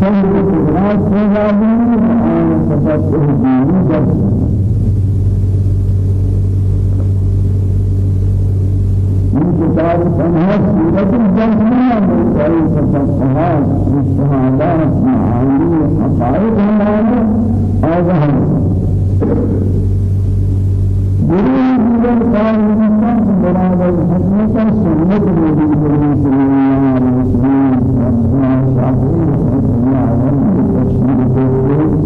خير قدرات آنا تفقه ديني جب من كتاب تنهى سورة الجنة من أي تفقهات اجتهادات معاني حقائق هذا هذا وسلم که آن بنیار بودن که حکمت سنت وفي حديث أن لنا الآن يحكم سنة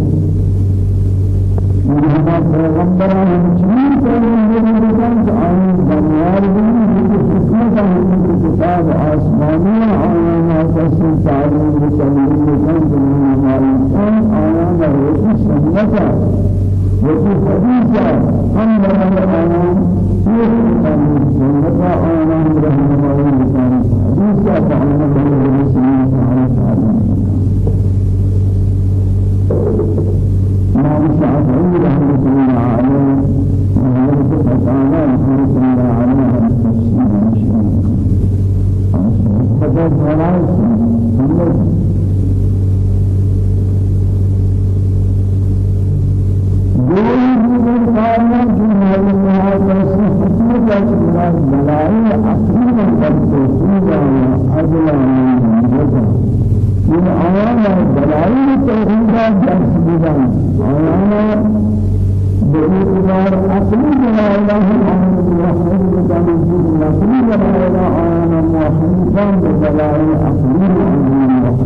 آنا إمام الشافعي رحمة الله عليه وهو تعالى رحمة الله من من آيانا بلاي توحيد جالس بيان آيانا بإقرار أصلي الله محمد رسول الله أصلي بلاي الله آيانا محمد بلاي أصلي الله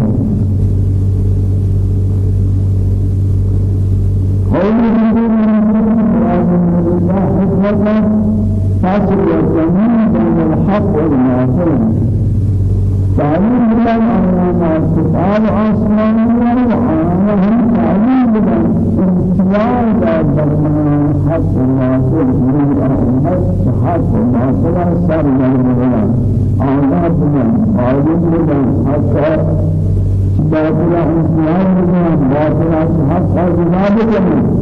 قوله حكمة فاصل الزمين بين الحق والباطل تعليم بلان أننا سؤال آسمانيا وعنهم تعليم بلان امتياز الحق والباطل من أهمت حق والباطل سر بلان آنات بلان عالم بلان حتى باطل امتياز بلان باطل حق والباطل بلان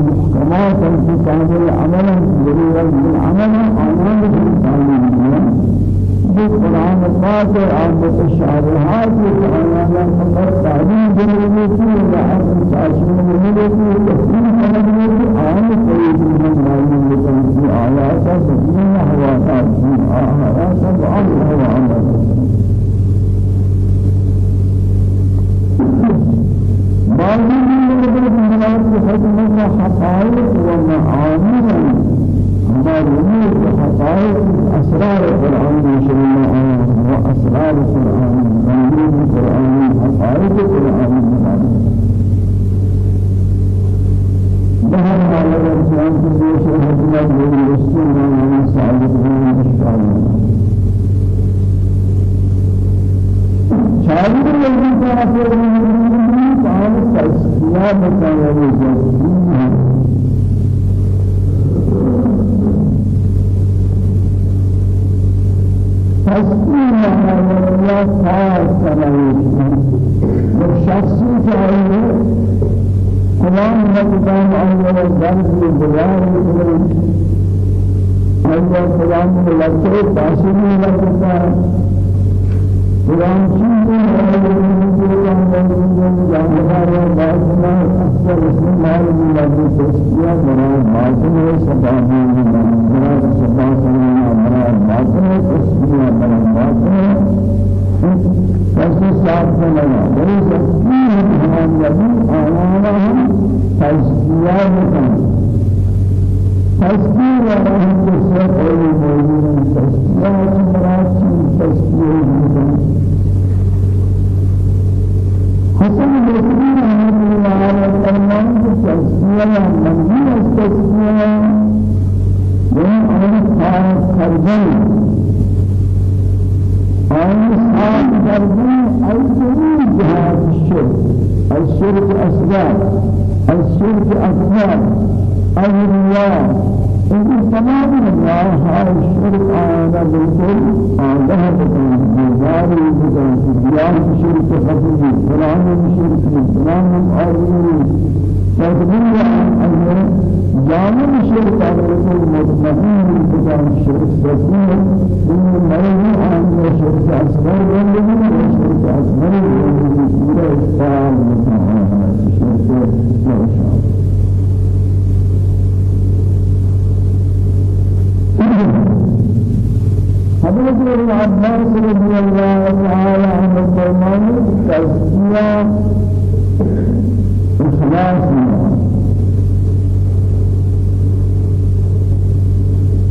محكمات القرآن وحكمة القرآن آيات متشابهات القرآن قادر كل جهة درس عن شدات عن عادي تدامي قرآن قادر آيات محكمات في كامل عمل ضرورة من عمل آيات في كامل بالقرآن قادر عن متشابهات آيات فقط تعليم بالمثل وعن تأشير بالمثل تفسير بالمثل آيات سيد معلوم في آيات سبحانه وتعالى آيات وعمل وعمل وأسرار سلام کی بلار اللہ سلام کے لفظ پاسی میں لگتا ہے سلام کی Thank you. تزکیہ بکن تزکیہ ہم کو صرف اولی موجود ہیں تزکیہ کی مراد چیز تزکیہ بکن حسن بسری رحمت اللہ علیہ فرمان کہ تزکیہ منظور از تزکیہ وہ أمر خارج الشرك الشرك أسباب الشرك أكبر الرياء إن تمام الله هذا الشرك هذا بالكل هذا بكم جزاري بكم سبيان الشرك خفيف سلام الشرك سلام الأرض. تدبير أنه جانب الشرك هذا بالكل مطمئن بكم الشرك سفير إن مريم أن الشرك أصغر ولا الشرك أصغر ولا الشرك أصغر ما شاء حضرت ابن عباس رضي الله تعالى عنه فرمان تزكية إخلاص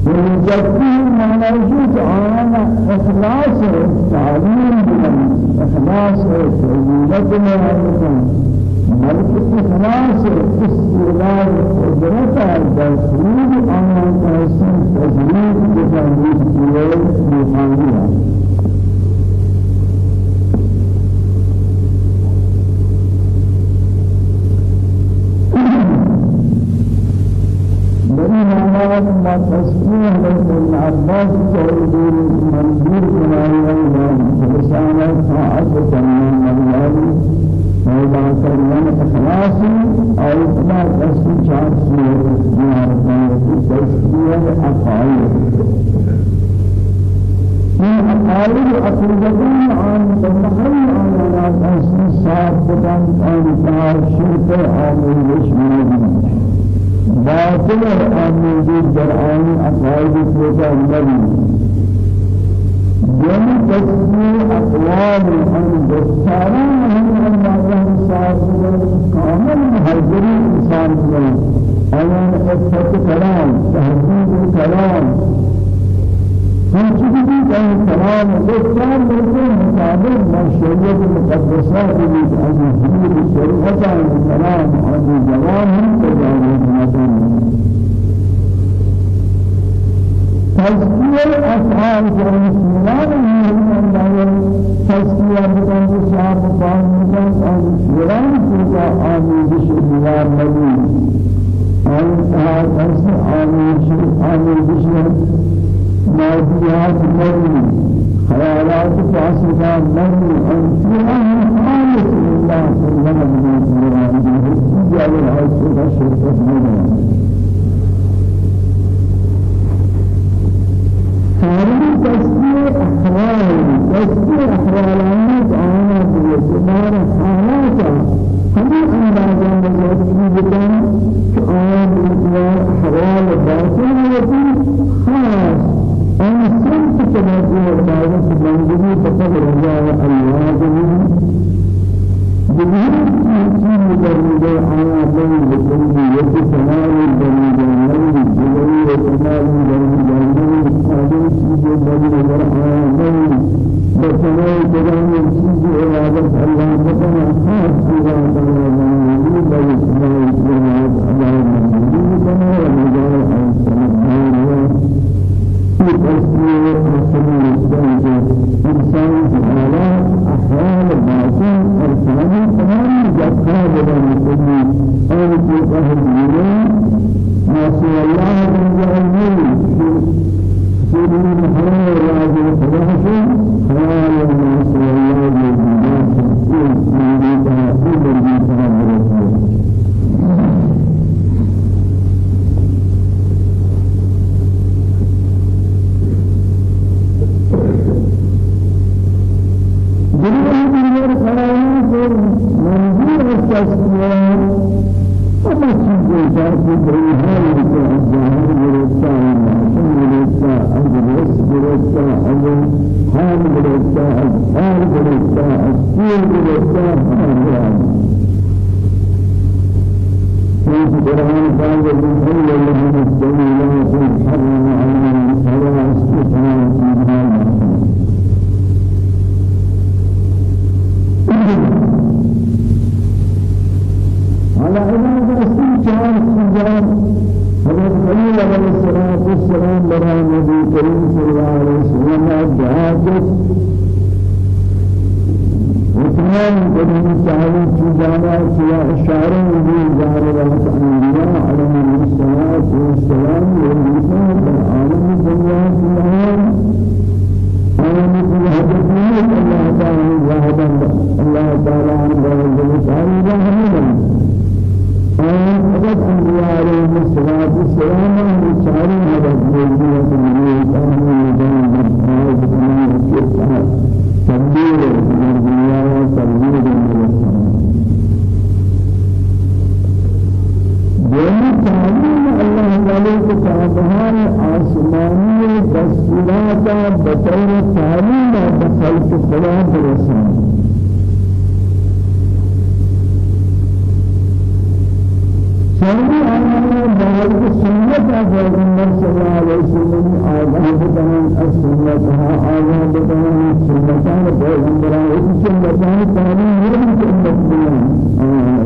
والتزكية موجود عام إخلاص التعليم بالإخلاص التعليم لكن بلکہ تمام سے استعمال قدرت اور دستور آن تحسین تجویز کے تنظیم کیے نشانی ہے ما تسميه من عباس تعيدون منظور من الله وسامة صاحب تنمي الله مولا سلمان خلاصي أو ما تسمى شخصي جارتان تسمى أقايل من أقايل أقربتان عن تمحل عن الناس صاحبتان عن تارشيت عن الشمال باطل عن در عن أقايل فوتا النبي يوم تسمى أقوال عن دستاران عن فاسد كامل مهذب إنسان كلام أيام إثبات كلام تهذيب كلام فنشوف كلام كلام إثبات بالكل مقابل مشروع المقدسات اللي عزيزين الشريعة الكلام عن الجواب من تجاوز مثلا تزکیه افعال جنسیان می‌کنند. داره تزکیه بکن که شاب بان می‌کنند. آن شیران سوزا آمیزش دیوار نبی آن آتش آمیزش آمیزش موضوعات نبی خیالات فاسدة نبی آن شیران خالص الله سبحانه و تعالی جل وعلا شرکت می‌کند ساری تسبیح احوال تسبیح احوالات آنا دیئے سبار حالاتا ہمیں اندازہ مزاجی بکن کہ آنا دیئے احوال باطل ہوتی خاص آن سنت تبادل عبادت بندگی فقط رضا اللہ جميع جميع مدرجة آنا دیئے بکن دیئے سبار بندگی وجماله والجمال هذه الشيء بدر الرحمن بسماء كلام الشيء إرادة الله بسماء خاص إرادة الله بسماء إرادة الله بسماء مجال السماء بتسمية أسماء الإنسان إنسان على أحوال الناس أرسلنا تمام جبهة بدر الدنيا أو في أهل الدنيا نسأل الله من جميع سيدنا محمد وعلى آله پیغمبر صلى الله عليه وسلم آغاز بدن السنة ها آغاز بدن السنة پیغمبر السنة تعلیم يرمي سنة بيان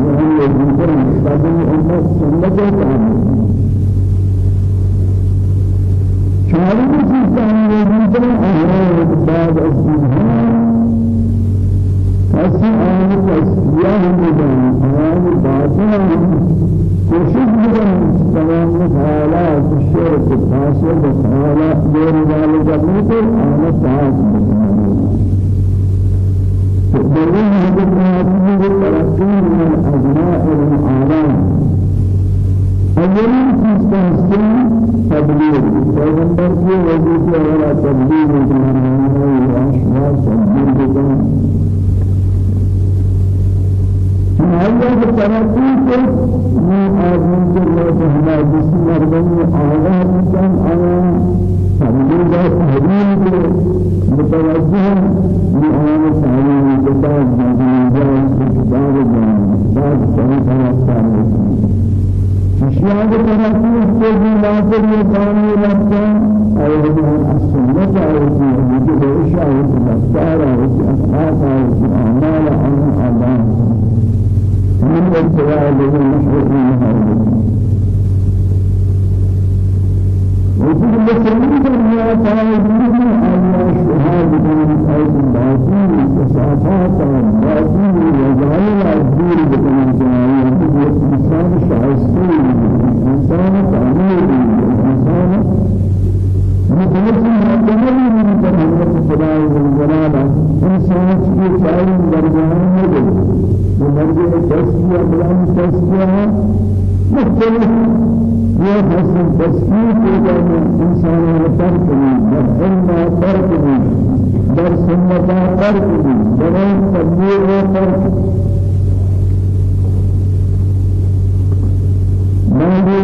وهم يذكرون بعدين أمة سنة تعلیم شارب الإسلام يذكرون آغاز بعد السنة الشرك الحاصل حالات غير ذلك بيت أنا تدرون هذه الحياة بالترقي من الأبناء والعالم أولين تستحسن تبليغ پیغمبر کی وجہ سے ولا تبلیغ کرنا ہے ترقی کو من آدم ہمارے جسم مردوں آگاہ انسان آیا تبلیغ تحریم کے متوجہ من کتاب جنجان بعد طریقہ رفتار اشیاء کے ترقی کو بھی ناظر یہ کامی رکھتا اور ہم السنت اور یہ اشیاء کے رفتار اور اخلاق اور اعمال عن آدم. من ابتلاء به المشركين هذا وفي المسلمين الله تعالى يقول الله شهاد من أيضا باطل وصفات باطل وجعل الدين بكم جماعي إنسان شايستي إنسان إنسان مثل ما تقول من تمام خدای جلاله إنسان في شاعر درجان مدد ومرجع تسكية بلان تسكية مختلف يا حسن در علم ترك در سنة ترك در تبليغ ترك ماذا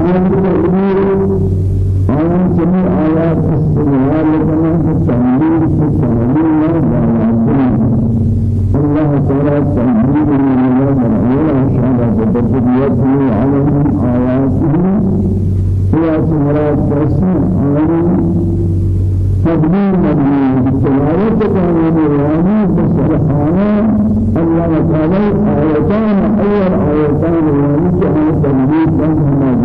أنت آن جميع آيات استغلال لنا في التعليم في التعليم لا الله تعالى تنزيل من الله مرعية شهادة بتبيته عليهم آياته. هي سمرات تسمى عليهم تبليل مبني بالتلاوة كان يراني بسرحانا الله تعالى آياتان أول آياتان يعني كان تبليل لهم جانب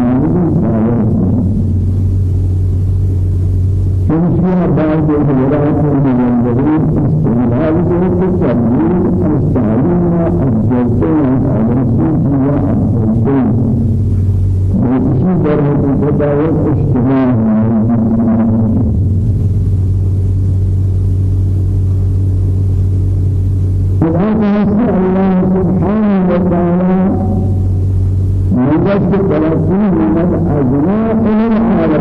فمشيها بعض الهورات والمجندرين استعمال ذلك التبليل التعليم الجلسين الرسول هو الجلسين وفي درجة التداول اجتماع فالآن الله سبحانه وتعالى يوجد ثلاثين من الأجناء إلى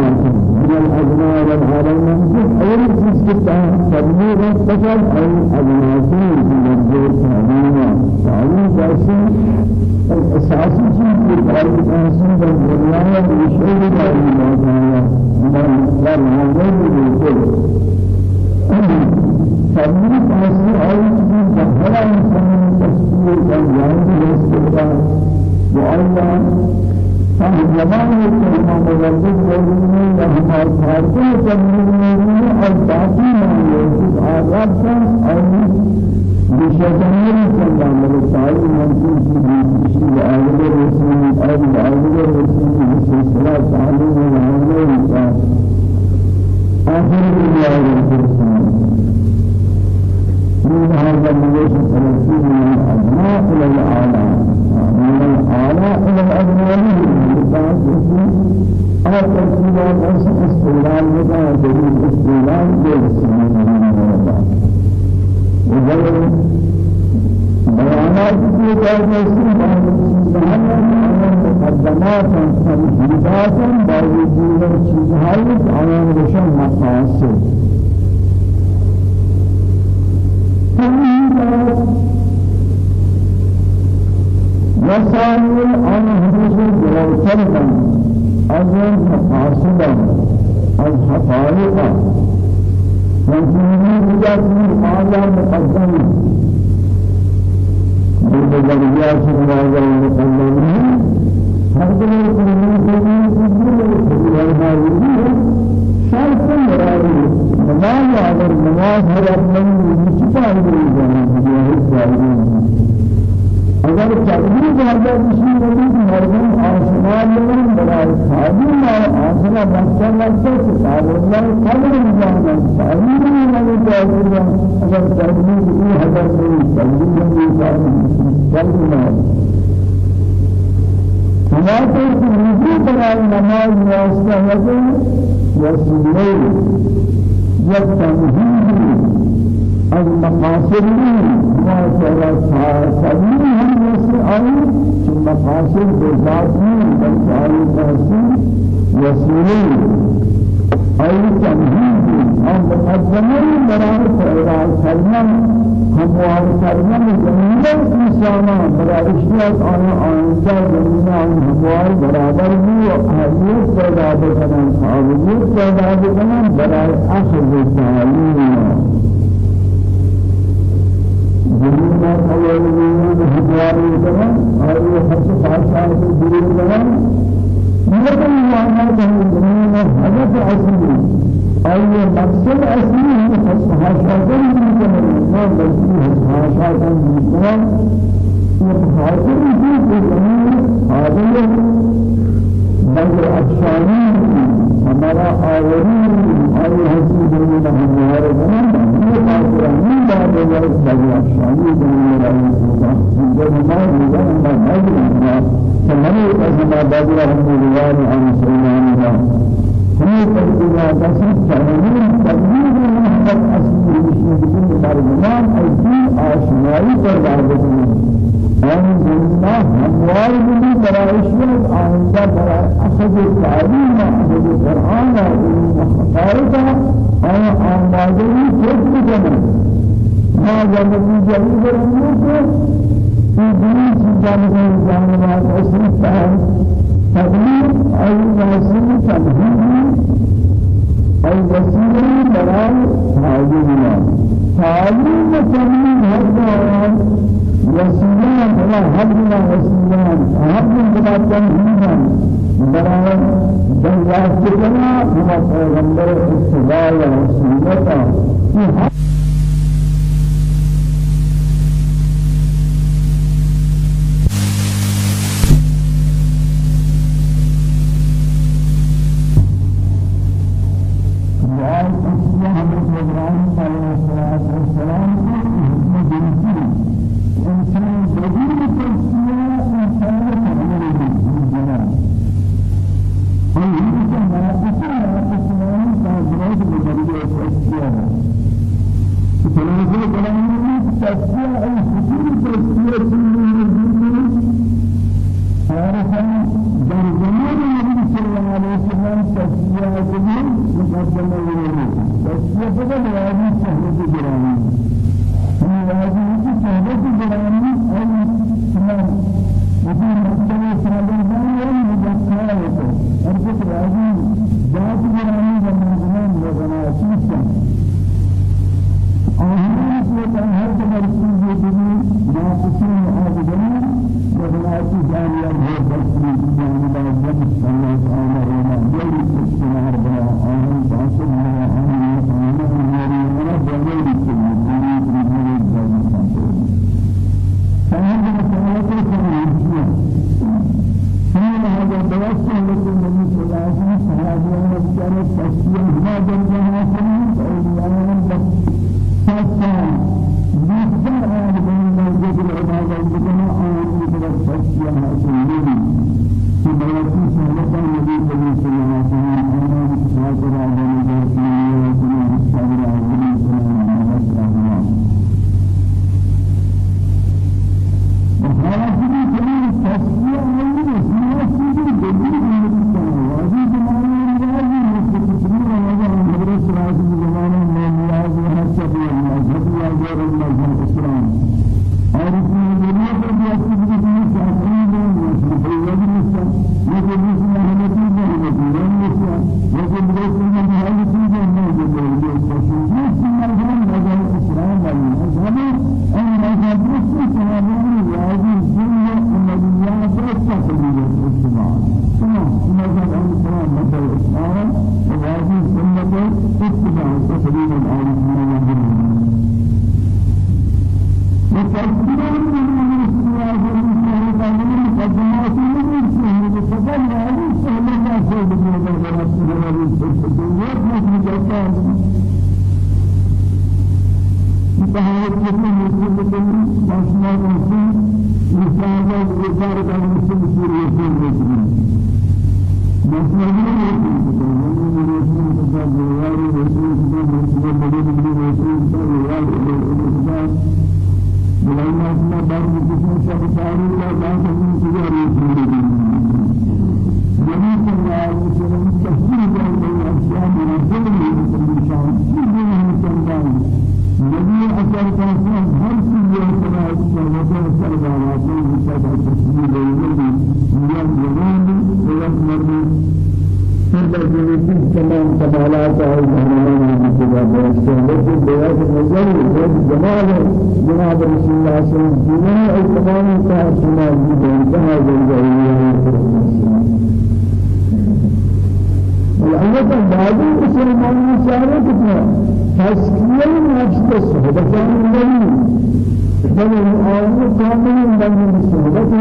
العالم من الأجناء والعالم أول شيء تدمير فقط أي أجناسين في الجزء الثاني تعليم جاسم الأساسي شيء في تحصيل الدنيا بشيء لا يمكن من لا يمكن فمن تحصيل أي شيء بهذا إنسان تحصيل الدنيا بالاستقرار وأيضا فهم زمان الكلمة مجرد موجودين لهم أصحابه تبليغين أو باقي ما يوجد آداب أو بشجاعة كلام التعالي منصوص في آية الرسول آية آية الرسول سلسلة تعليم العلم آخر الآية الرسول من هذا الوجه الرسول من الأبناء إلى الأعلى من الأعلى إلى الأبناء. اور ایسے استعلال ہوتا ہے جدید استعلال کے استعمال ہوتا ہے بيانات في ذلك مقدمات تمهيدات باوجود چیزهای آیان روشن مقاصد وسائل عن حدوث جلوتر از مقاصد از حقائق وجودی بجات آیا مقدم بالبدريات المراجع المقدمين هذا شرط مرادي نماز على النماز هو أصلا مجتمع بالجنة اگر تقدیر کرده بشی ودید مردم آسمان من برای خادم آسمان مستر لگتا که الله قدر میزاند تعلیم من تقدیر اگر تقدیر این هدف نیست تقدیر میزاند تقدیر ہمارے کو رجوع برائے نماز واسطہ ہے وسیلے یا تمہید از مقاصد ما شاء سبيل يسعى في مقاصد بذات من بل تحصيل وسيله أي تمهيد أو مقدمة برای فعل کلمه هموار کلمه زمینه انسانا برای اشیاء آن آنجا زمینه آن هموار برابر بی و اهلیت پیدا بکنن قابلیت پیدا بکنن برای اخذ تعلیم جنوبا أولين هجوار الزمان أي خمس خاصة دور الزمان لكن ما كان الزمان هدف أصلي أي مقصد أصلي خمس خاصة من الزمان ما بس خاصة من الزمان خاصة في الزمان هذا بل أفشاني ہمارا آوری آئی حسین دنیا ہمارے زمان یہ بعد ہے أفشاني دنیا رہی ہے میں مجھے ہمارا سمجھے کہ ہمارا بدر ہم دیوار عن آئندہ برای اخذ تعلیم اخذ قرآن حقائق آن آمادگی کیس بکنن ما جانبی جلیل رمو کو في دین چیزان کا جانبات اصلی تقلیم آی وسیل تمہید آی وسیل برای تعلیم تعلیم تمہید ہر وسيلان ولا حبنا وسيلان حبنا بلا تنهيدا برای دنیا سکنا ہم پیغمبر اتباع وسیلتا مقدمه من آل كامل من الصحابة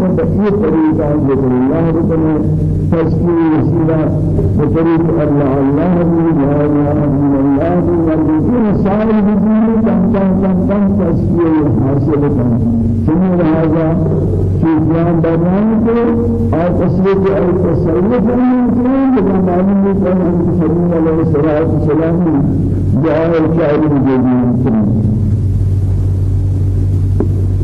وبقية طريق عن ذكر الله بكم تسكين سيرة بطريق الله الله لا إله إلا الله والذين سائر بدين كم كم كم تسكين حاصل كم ثم هذا شيطان برنامج أو تسليك أو تسليك من كل برنامج كان عن سبيل الله سبحانه وتعالى جاء الكائن الجديد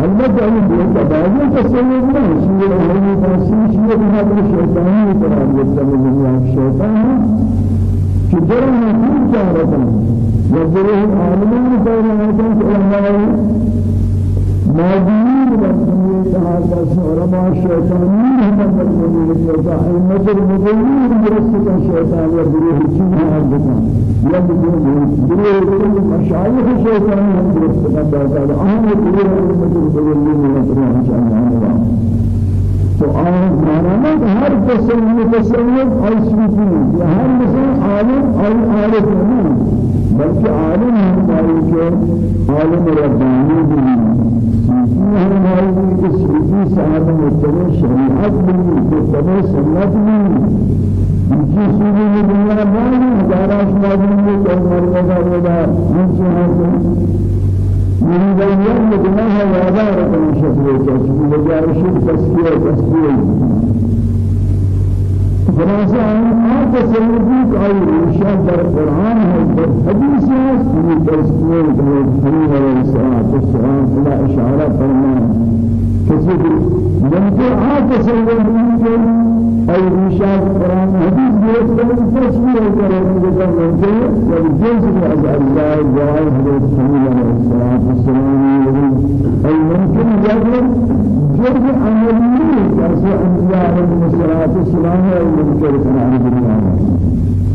البته این دیگه بعضی تصور نه شیعه همی تاثیر شیعه هر شیطانی قرار گرفته دنیا شیطان که جرم نکول جارتن و جرم هم مدنی شیطان ائمه المدنی درست کن شیطان و گروه چیز هم یا گروه كل مشايخ الشيطان هم درست کن دادا آن گروه المدنی المدنی ان آن مانا هر تصور تصور ایسوفی یا هر مثلا عالم آی عارف نہیں بلکہ عالم ہے کہ عالم ربانی بھی ہم ہماری کہ سیدھی صاحب متبع شریعت میں متبع سنت میں جس سوری میں دنیا بانی ہزارہ شمار میں کوئی مرتبہ ہوگا ہم سے من گناہ وعدہ رکھنے شکل ہے کہ بجائے شرک تسکیہ تسکیہ خلاصہ ہم تصوری کا ارشاد در قرآن ہے در تذکیر کے حضور علیہ الصلوۃ والسلام إلى اشارہ فرمائے کسی بھی ممکن آ تصور کے اور ارشاد قرآن حدیث درست کرنے تصویر کرے کہ جب ممکن ہے جب جنس از اللہ جواب حضرت صلی اللہ علیہ وسلم. اور ممکن ہے جرم عملی جیسے انبیاء علیہ الصلوۃ والسلام دنیا میں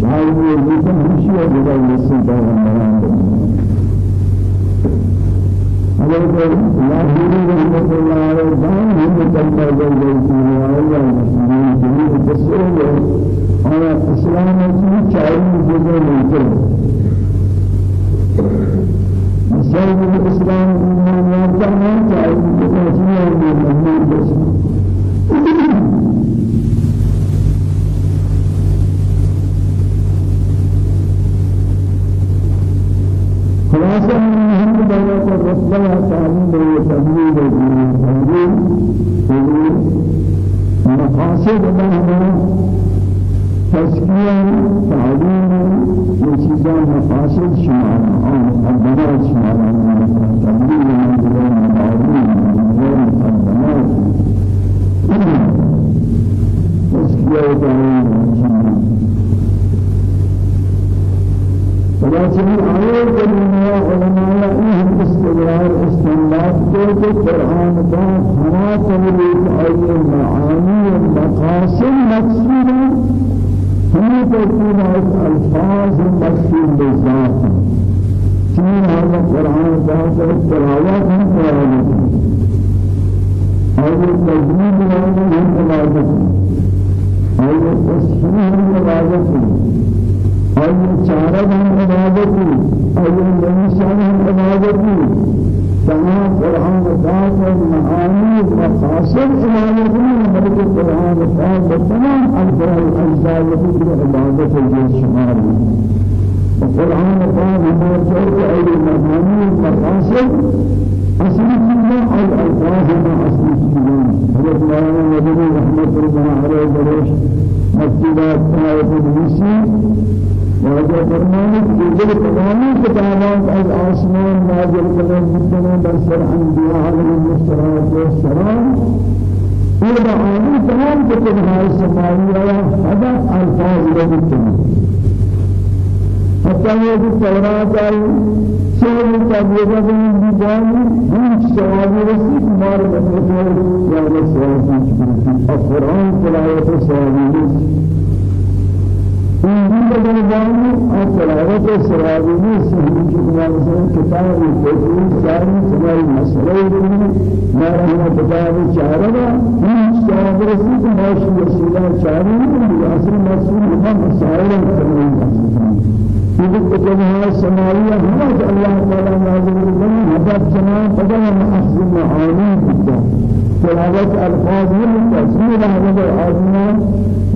شاید یہ لیکن ہمشی ہے جگہ یہ پیغمبران حضرت لاہوری رحمۃ اللہ علیہ جان گئی تھی اور اللہ مسلمین جميع تسويه اور اسلام کی چاہیے جگہ ملتے مسلم الاسلام ایمان یافتا ہے چاہیے جگہ چاہیے ملتے خلاصة من هم دولة الرسول تعليم وتبليغ الدين مقاصد الله تزكية تعليم وشيزان مقاصد شمال أو مقدمات شمال تبليغ من تعليم مقدمات تزكية ولكن آيات الدنيا علماء إنهم استدلال استنباط کو قرآن کا ہما تمرید آئی معانی مقاصد مقصود الفاظ مقصود بالذات چین هذا قرآن کا تلاوت ہم تلاوت اور تجوید ہم تلاوت اور تصحیح ہم تلاوت أي چارہ ہم عبادتی أي نمیشان ہم عبادتی تمام قرآن پاک اور معانی مقاصد عبادتی بلکہ قرآن پاک تمام أجزاء الأجزاء التي عبادت الشمال القرآن پاک ہمارے چاہتے أي معانی مقاصد أصل كلمة أو الألفاظ ما أصل كلمة حضرت مولانا نبي رحمة الله عليه درش مسجدات آية الدنيا وهذا فرمان كل تمام كتابات الآسمان نازل كلام جدنا برسل أنبياء عليهم الصلاة والسلام إلى آن تمام كتابات السماوية هذا ألفاظ لبتنا حتى يجي التوراة سير تبلغ من بداني هم سواد رسيك مار بسيط يا رسول الله القرآن تلاوة سواد رسيك إنجيل الجاني أتلاوة سرابيني سهل كتاب مثلا كتاب التوحيد ساري سماع المسألة ما رحمة كتاب شاربا من شارب رسيك ماشي وسيلة شاربا من أصل مسؤول ما مسائل التمرين إذا كتبها السماوية هو الله تعالى نازل لنا هدف جماعة بدل ما أحسن معاني جدا تلاوة ألفاظ من تسمية هذا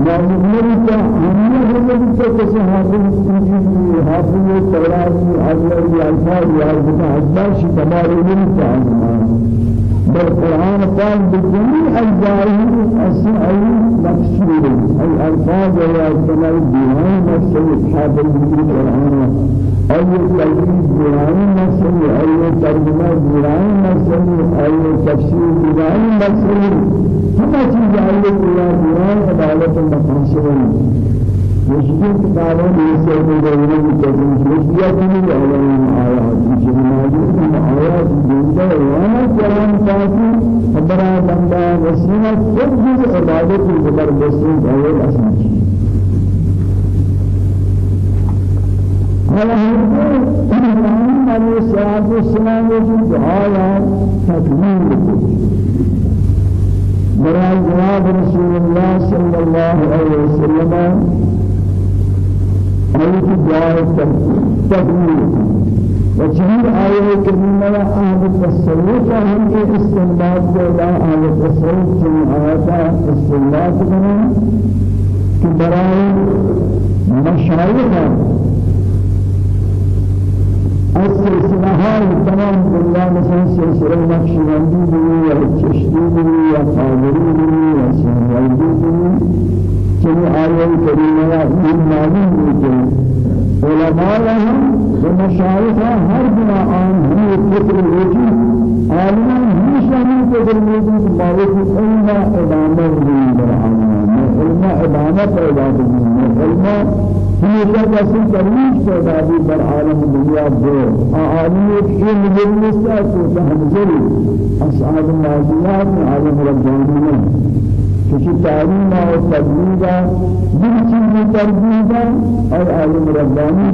الآدم معلومات أهمية هذا كيسي حاصل إنجيل حاصل التوراة حاصل الألفاظ حاصل أسباب تمام من تعلم بالقرآن قال بجميع أجزائه أي مقصود أي ألفاظ ولا سماء ديوان مقصود حافظ بالقرآن أي تجويد ديوان مقصود أي ترجمة ديوان مقصود أي تفسير ديوان مقصود كما کتابوں میں سے مدوروں کی تجویز مشکل نہیں ہے ان آیات کی موجود ہیں آیات جنتا وأنا قرآن پاک خبر بندہ وسیلہ خود بھی عبادت کی زبردستی اول اصل الإمام عليه الصلاة والسلام يجب دعاء تكميل براء جواب رسول الله صلى الله عليه وسلم آية دعاء تكميل وجميع آية كريمة أهل التصوف هم استنباط كلا أهل التصوف جميع آيات استنباط كنا كبراء مشايخ السلسلة هاي تمام بالله مثلا سلسلة نقشبندي بني چشتي بني يا قادري بني سنوالدي بني چنی آیه کریمه این معلوم میشه علماء هم و مشایخ هر بنا آن همی فکر ہوتی عالمان ہمیں فکر ہوتی کہ باوجود علم دین در عالمان علم پیدا دین علم ہمیشہ کسی ترویج پیدا دی در عالم دنیا دو عالم ایک علم جنس ہے تو ضرور اصحاب المعجزات عالم ربانی چونکہ تعلیم و تدبیر دل چیز تربیت اور عالم ربانی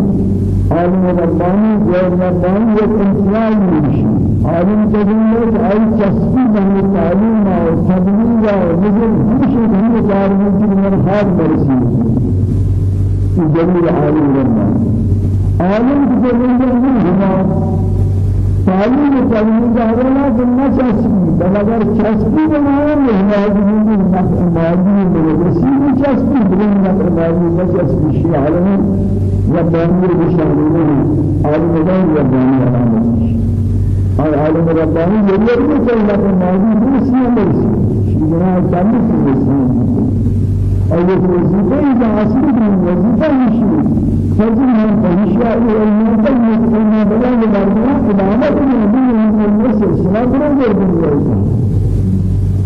عالم ربانی غیر ربانی ایک امتیاز نہیں عالم تدبیر ای چسبی بہن تعلیم و تدبیر و نظر ہمیشہ ہمیں تعلیم کی مرحال برسی۔ جمیل عالم ربانی عالم تدبیر نہیں تعلیم تعلیم جاهلا بنا چسبی بل اگر چسبی بنایا مهمانی مالی مدرسی چسبی نفع مالی چسبی شیء عالم ربانی بشانه عالم دان ربانی علامه اور عالم ربانی یہ بھی کہ نفع مالی درسی مرسی شیء تعلیم درسی اور یہ وظیفہ ہے حاصل کی وظیفہ ہے فرض ہے فہشہ المنتج من بلاد الأرض قدامت النبي من المسجد سلام الله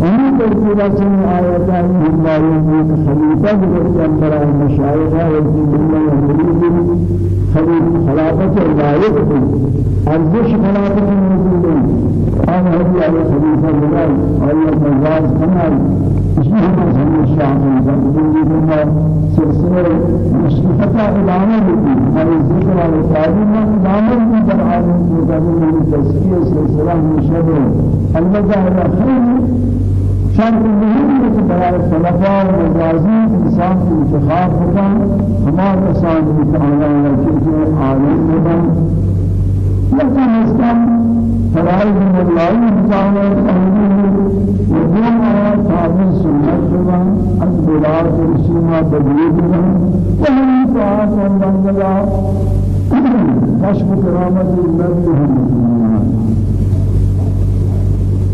ومن ترتيبات آياتان الله يملك خليفة بالأنبياء المشايخ والجن والمريد خليفة خلافة الغاية أرزش خلافة المسلمين أنا هدي على خليفة بلال أي مزاج كمال اسمه مذهب الشافعي زمانه سلسلة مشرفة إدامة بكي هذا الذكر على تعليم إدامة بكي در عالم مقابل من تزكية سلسلة مشابه هذا خير شرط مهم ہے کہ برائے خلفاء و مجازی انسان کی انتخاب ہوگا ہمارے سامنے تعالیٰ ہے عالم ہوگا لكن اسلام فرائض الله تعالى وجوم تعالى سنة جمع البلاد رسوما بديد وهم تعالى من الله كشف كرامة النبي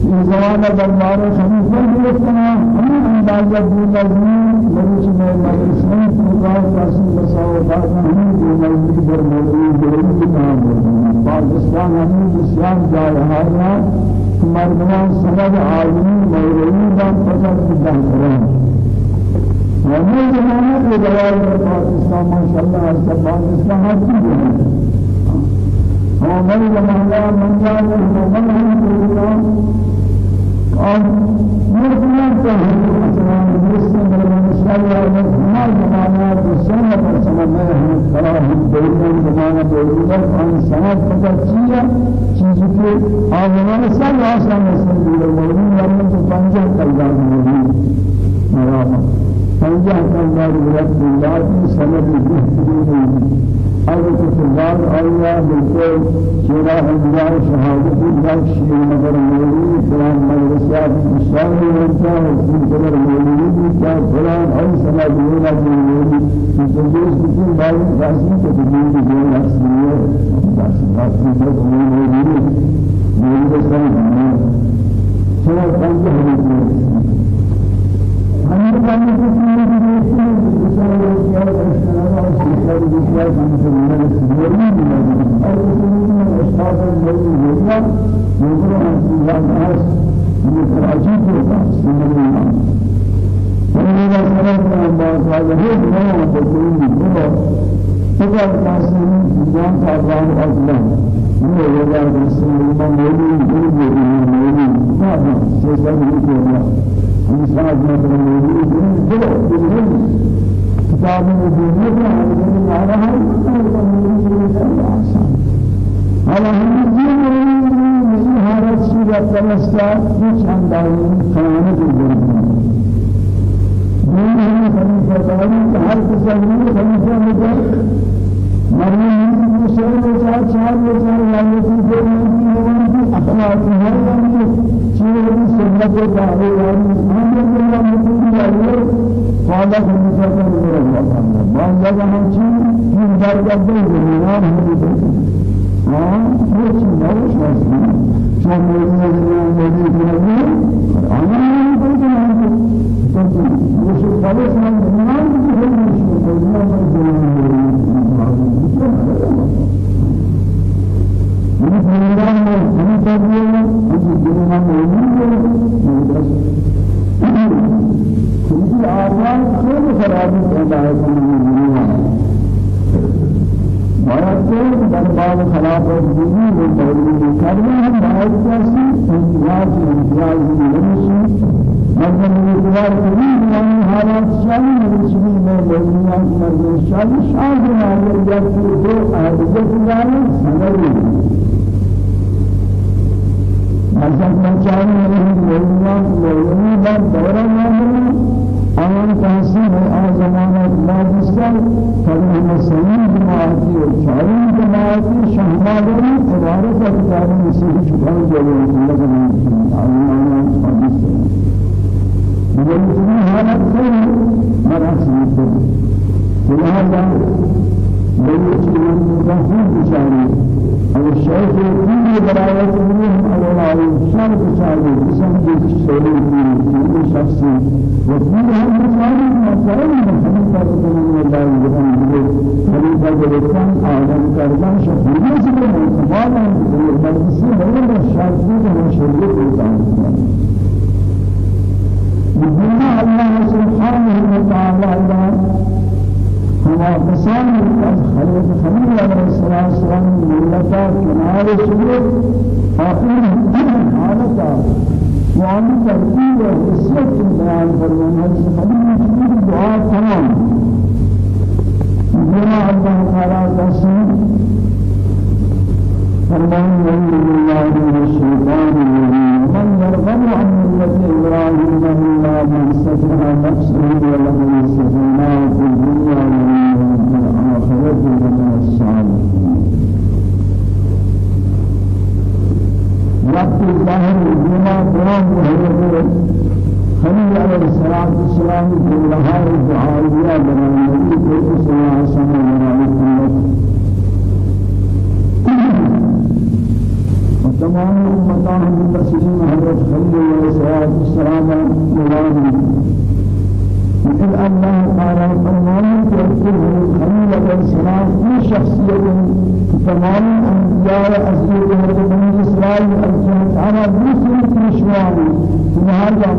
من زمان دربار خلیفہ گرفتنا ہمیں اندازہ دینا زمین مریض میں مدرسیں پروگرام قاسم بساوتات ہمیں جو مولوی در مولوی جرم کی نام پاکستان ہمیں اسلام جا رہا ہے مردمان سند عالمی مولوی بان فقط بدن کریں ہمیں زمانہ کے میں پاکستان ماشاءاللہ از پاکستان ہر چیز ہے ومن زمانہ من جاء من من اور مرتبہ کا اسلام مسلم مسلمان ما زمانہ سنہ پر سمجھنا ہے فلا ہم دین زمانہ دولت ان سنت فقط چیز چیز کے آوان سب آسان مسلم دل موجود ہے تو پنجہ کلام موجود مرام پنجہ کلام رب اللہ سند بہترین أول كتبان أيها بالكل شراء الجار شهادة الجار شيء نظر مولي فلان مدرسة مشان يرجع في نظر مولي كان فلان أي سنة دينا مولي سجوس كتير بعض جاسين كتير بيجون أصلية جاسين جاسين مولي مولي بس كان شراء كان جهنم ہمیں کہنے کی چیز ہے کہ صاحب أسلم من ہے على هم من هذا الشيء التمسك مش عندهم خيانة الجنة من هم خليفة تعالى هر كسر خليفة مجد مريم مسلم وجاء شهر وجاء يعني في جنة أخلاق هذا شيء سنة تعالى يعني هم الله من الله ما جاء من شيء من درجة بيننا هم بيجي آه؟ هو شيء ما هو شيء شو مولى مولى مولى أنا ما بقول لهم مش خلاص ما ما بقول مش ما بقول لهم من خيران من تبيه من جنة موجود كل آيات خير خراب هداية من مرتب دربار خلاف الدين والتوليد كريم هم باید کسی امتیاز امتیاز نمیشی مثلا اعتبار كبير من حالات شامل مسلمين من دنيا من شامل شامل ما يجب دو أهدية جانب سنوي مثلا من شامل من دنيا من دنيا دورة ما آن تحصیل آزمانات ماجسکر کلمه مسلم جماعتی و چاری جماعتی شهمالی عبارت کتاب مسیح چکان جلوه الله آزمانات ماجسکر بجانب حالت خير مراسم لهذا بيت المفهوم بشاري أو الشيخ كل براية منهم أو لا شرط بشاري بسم الشيء كل شخص وكل هم بشاري مسائل محمد رسول الله عليه خليفة الإسلام آدم كرمان شفيع سبحانه وتعالى المجلس هو الشرط من شريعة الإسلام بجمع الله سبحانه وتعالى خليل خليل عليه الصلاة والسلام ملتا كنار سبيل آخر حالتا وعن ترتيب وحسية بيان فرمان هذه خليل سبيل دعاء تمام بجمع الله تعالى قسم فرمان يعوذ بالله من الشيطان الرجيم من يرغب عن ملة إبراهيم إلا من سفه نفسه وله السفينة في الدنيا الآخرة من الصالحين وقت الظاهر الجمعة قرآن وهي خليل عليه الصلاة والسلام في النهار الدعائية بنا النبي صلى الله عليه وسلم تمام امتان المتسلين حضرت خليل عليه الصلاة والسلام مراد مثل الله تعالى فرمان يذكر خليل عليه السلام في شخصيه تمام انبياء اصل بني اسرائيل الجنة على دوسر پیشوان لهذا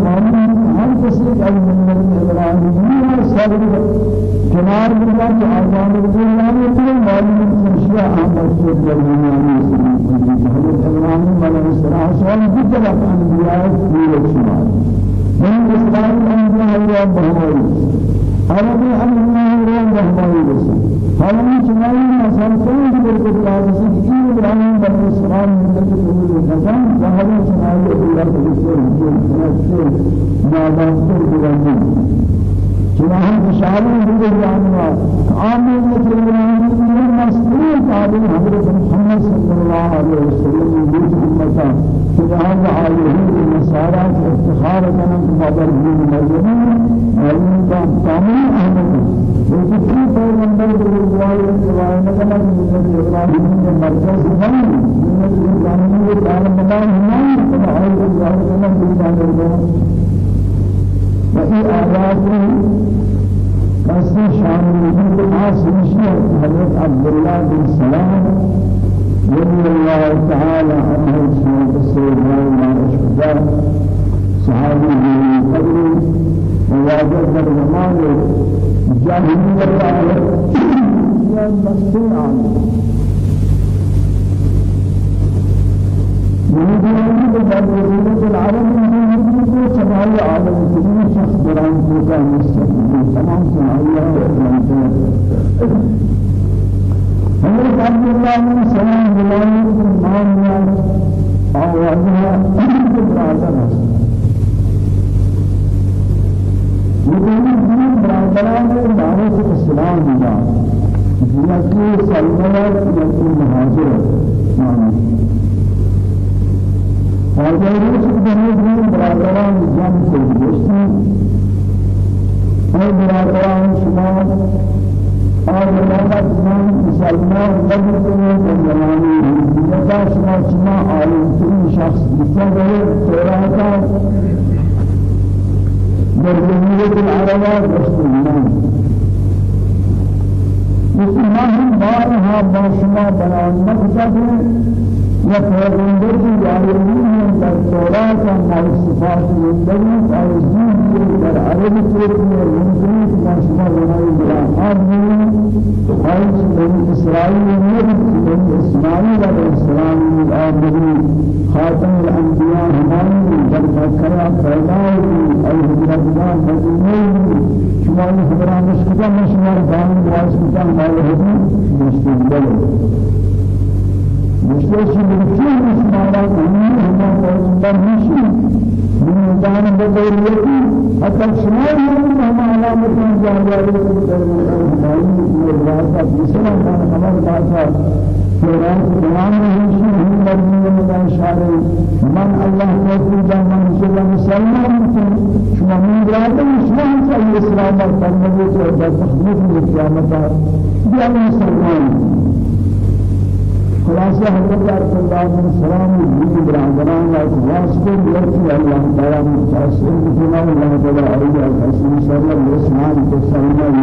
ہر کسی کا من ابراہیم صبر کنار بلا کہ آزاد اللہ نے معلوم تشیع احمد سے درمیان حضرت إبراهيم عليه السلام سؤال جدا الأنبياء في الشمال من إسلام الأنبياء هو بهوي أربي أنبياء هو بهوي بس هذا من شمال مثلا كل ذكر الله بس كي إبراهيم عليه السلام من ذكر الإنسان فهذا شمال الله بس ما دام چنانچہ بشاروں دیے جانوا آمین کے لیے مسئول قابل حضرت محمد صلی اللہ علیہ وسلم بیچ امتا چنانچہ آئیہ النصارى افتخار کنن مدر دین مریم علم کا کامل احمد کی پیغمبر بلوائے سوائے نکلا من ابراہیم کے مرکز نہیں من ابراہیم کے کام مدار نہیں تو آئیہ ظاہر کنن بیچ وفي آيات شان الوجود خاص مشير حضرت عبد الله بن سلام رضي الله تعالى عنه سيد السيدنا الشهداء صحابي من قبل وواجد الزمان جاهلية الله. مسؤول عنه يريدون بتدريب العالم من يريد سماعي عالم كل شخص بران فوقا مستقبل تمام سماعي عالم حضرت عبد الله بن سلام بلاله مامیا آوازها برادر است مجھے دین برادران نے دعوت اسلام دیا جنتی سلطنت جنتی مہاجر حاضر اس دنیا دین برادران جن سے گشتی اور برادران شما آجایش من مسلمان نبی کنید و زمانی دیگر شما شما عالم ترین شخص بسیار توراتا در جمهوریت العربات رسولان مسلمان بارها با شما بیان نکرده یا پیغمبر کی جاہلی ہے در تورات و صفات زندگی توجیه در عربی طور میں شما بنائی بلا آدمی خالص بنی اسرائیل نے بنی اسماعیل علیہ السلام آدمی خاتم در مکه پیدا ہوئی ای حضرت جان مدینه شما خبران مشکل مشمار دان واس کتا مال مستقبل مشکل شی بچی مشمارا کنی ہم پیغمبر نشی من دان بدوریتی حتی شما ہم علامت جاریہ در مکه بسم الله خبر داشت سورة تمام هنشي هم مرمي من شارع من الله توفيق من سورة مسلمان شما من جاءت مسلمان سأل إسلام سورة تخليف القيامة بيان مسلمان. خلاصة حضرت صلى الله عليه وسلم دين برادران لا واسطة يرجو الله تعالى متأثر بنا الله تعالى أرجع كسم سلم الإسلام تسلم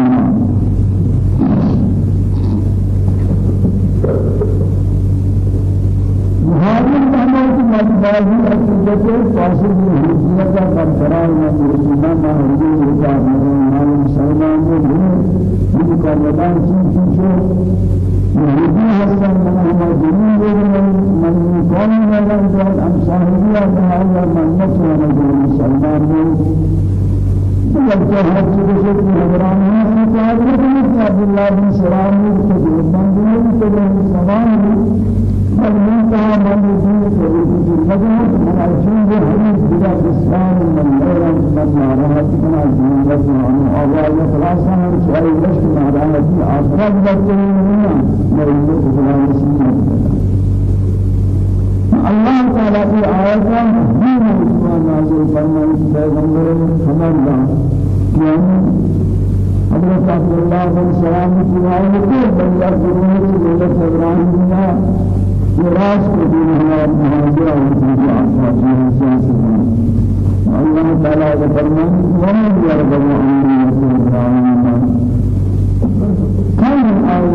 مهاجر محمد مجبازی عقیدت فاسد حجیت کا کنترال میں رسولہ مہاجر رضا مہاجر مسلمان میں بھی یہ کاربان چین چو یہودی حسن مہاجرین من من قوم من جان امصاحیہ مہاجر منت و مسلمان میں بلکہ ہر چیز سے حضران ہیں کہ عبد الله بن سلام نے کہ بندے کو سلام فالمنتهى من يجيب المجمع من الجنب حديث بلا إسلام من غير من معرفة من الجنب عن الله خلاصا من سؤال لشت معرفة أقرب لكم منا مريض بلا مسلم الله تعالى في آيات دين الإسلام نازل فرمان پیغمبر خبر دان يعني حضرت عبد الله بن سلام کی روایت ہے بنیاد گروہ کی دولت ابراہیم مراس کو دین ہمارا مہاجرہ اور الله تعالى فرمان ومن يرغب عن ملة إبراهيم كان أي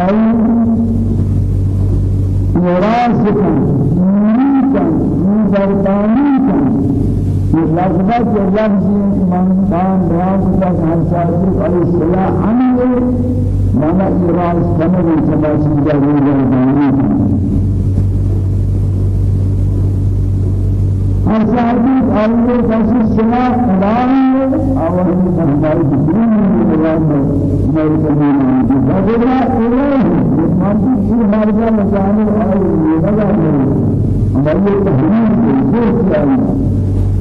أي وراسكا ميتا مزرطانيتا لفظات اللفظ من كان راسكا عن صادق عليه السلام عنه مانا إيراز من سباس جاهل جاهل ہر صاحبی آئیے کسی سنا خدای اور ہماری دین میں اللہ میرے کمی نہیں بجرا الہ مانتی کی مرجع مجانے اور یہ بجا ہماری تحریر کو کیا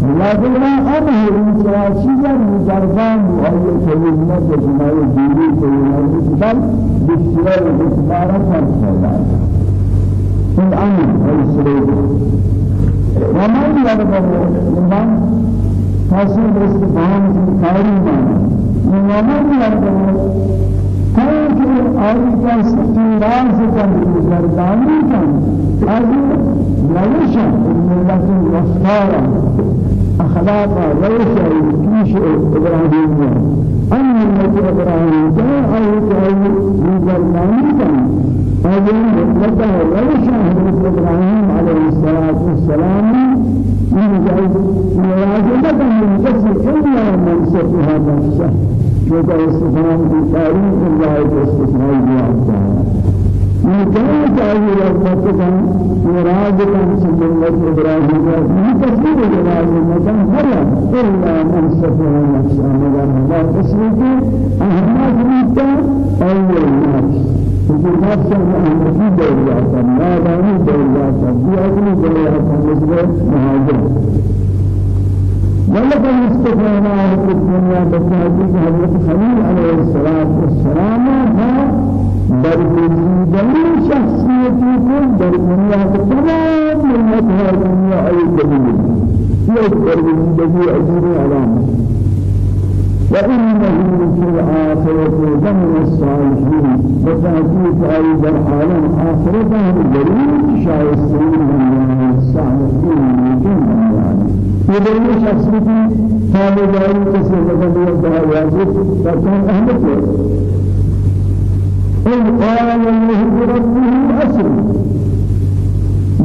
لكن أنا إنسان شيئا مجربان وهي كلمة جمال ديني كلمة بل بسرعة بسرعة فرصة الأمر والسرعة ومن يرغب من حاصل استفهام تاريخا ومن يرغب كان آية استراز كان مجربان كان هذه ليش الملة الوفارة أخلاق روش كيش إبراهيم. أن النبي إبراهيم جاء أي من زمان كان هذه مدة روش حضرت إبراهيم عليه الصلاة والسلام من جاء مواجهة من جسد إلا من سفها نفسه وده استفهام في تاريخ الله استفهام الله مكان تعالى ربكم مرادكم سنة إبراهيم من تسبيح إبراهيم مكان هلا إلا من سفه نفسه مكان هذا تسبيح أهما جميعا أول الناس في نفس الأهمية دولة ما دامي دولة بيأكل دولة مثل مهاجر ولكن استفهمنا في الدنيا بتحديد حضرت خليل عليه الصلاة والسلام در جميع شخصيتي كل در دنيا تمام هذه الدنيا أي جميل يذكر بالنبي أجر علامة وإنه في الآخرة من الصالحين وتأتيك أيضا عالم آخرته الجليل شايستين من الصالحين من جنة يدعي شخصيتي هذا جاي كسر لك بيده واجب فكان أهلك إذ قال له بربه أسر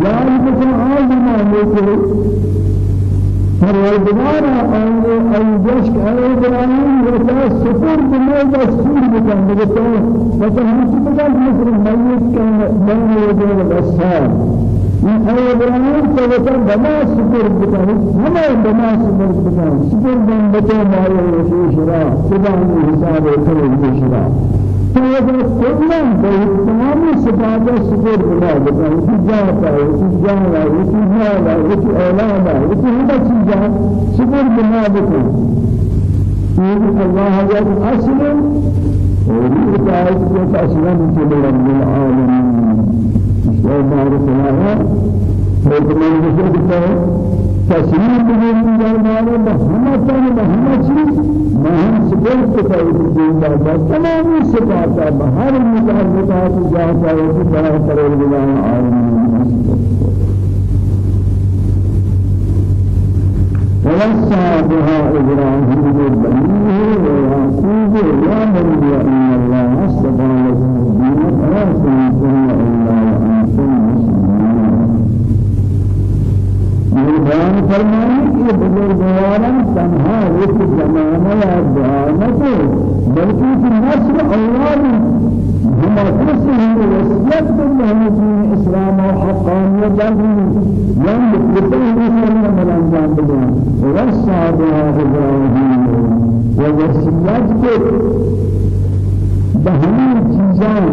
يعني كان عالما لكي فروردگار آئے أي إبراهيم وتا سفر بنا دستور بکن بگتا وتا ہم سے بتا مصر کا بنا وجہ الأسفار من أي إبراهيم توتر بما سكر بكاه هما بما سكر بكاه سكر بن بتو مايا وشي شرا سبحان الحساب وكل شرا فهذا كلهم تمام صفات سكر في جانا في مالا في أولادا في هذا چیزا سكر بنا بكاه الله ويريد أن أصلا كل رب العالمين جوابار سنا ہے وہ تمہیں جس کو کہتا ہے تسلیم مجھے دیوار والا بہما تن بہما چیز مہم سپر سے کہے کہ جوابا تمام سے بات ہے بہار مجھے بتا تو جا پائے کہ بڑا کرے گا ورسابها إبراهيم البنيه ويعقوب يا مريم إن الله اصطفى لكم الدين فلا تموتن بیان فرمائے کہ بزرگواران تنہا ایک زمانہ یا دعانت بلکہ کہ نسل أولاد ہم اکرس ہیں وسیعت بالله اسلام و حقانیت جانبی یعنی بکتے ہیں مسلم ملانجان بجان ورسا بها ابراہیم و بہمی چیزان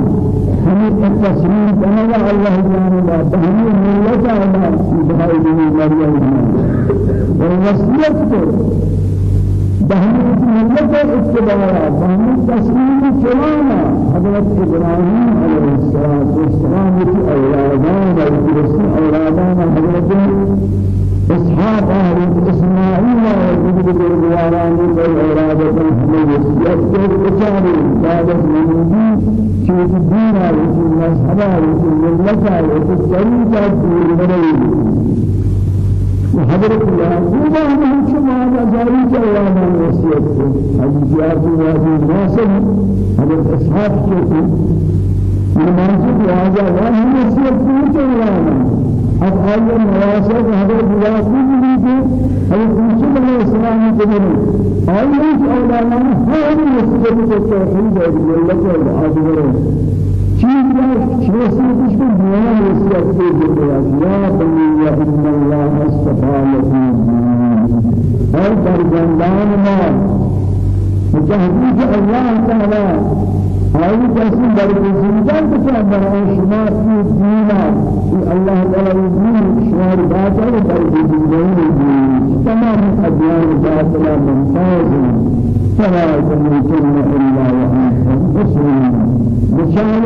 ہمیں تسلیم کرنا اللہ جانب ہمیں ملت اللہ بھائی دی مریم اور وصیت کو بہمی ملت اتباع بہمی تسلیم چلانا حضرت ابراہیم علیہ السلام کی أولادان اور أولادان حضرت إسحاق أهل إسماعيل وجد بالجواران بالإرادة من وسيلة كتاب بعد من شيء الدين وفي المذهب وفي الملة وفي الطريقة في المريض وحضرت يعقوب هم شما جاري جوابان وصيته حديث يعقوب وهذه ناسب حضرت إسحاق كتب من منصب هذا وهم وصيته جوابان اب آیا نواسط حضرت یعقوب بھی تھے حضرت یوسف علیہ السلام کے دن آیا اس اولادان ہر مسجد کو توحید اور ملت اور آدھگر چیز کا شیسی کچھ کو دنیا میں اس کا کوئی جگہ یا بنی یا ان اللہ استفا لکم اور فرزندان ما متحقیق اللہ تعالی هذه تسليم بر الزندان بتاع بر شمار في الدين الله تعالى الدين شمار باطل بر الزندان تمام الأديان باطلة ممتاز فلا تموتن إلا وأنتم مسلمون. بشأن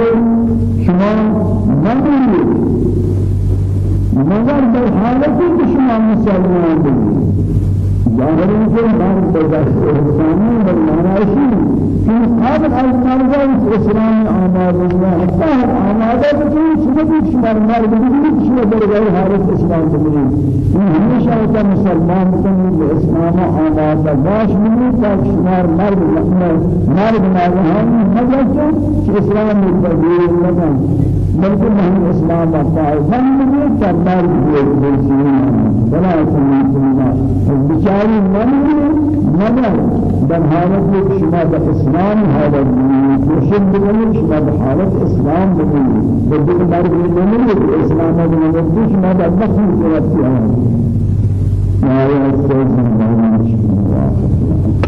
مگر در حالتی که شما مسلمان بودید ظاهر ہے بعض برداشت انسانی و معنیشی کہ قابل المرضى اسلام آماد الله. حتى آماد بچے شبہ شمار مار بگی شبہ درگاہ حارس اسلام بگی یہ ہمیشہ ہوتا مسلمان بن اسلام آماد باش نہیں تا شمار مار مار بنا ہم مگر کہ اسلام تبدیل نہ بلکہ ہم إسلام کا ہم نے سردار کی ایک بنسی بنا سمجھنا بیچاری من مگر در حالت میں شما کا إسلام حالت مرشد بنو شما کا حالت إسلام بنو بدل بار بنو اسلام بنو شما کا دخل کرتی ہے ما يستوزن بين الشيء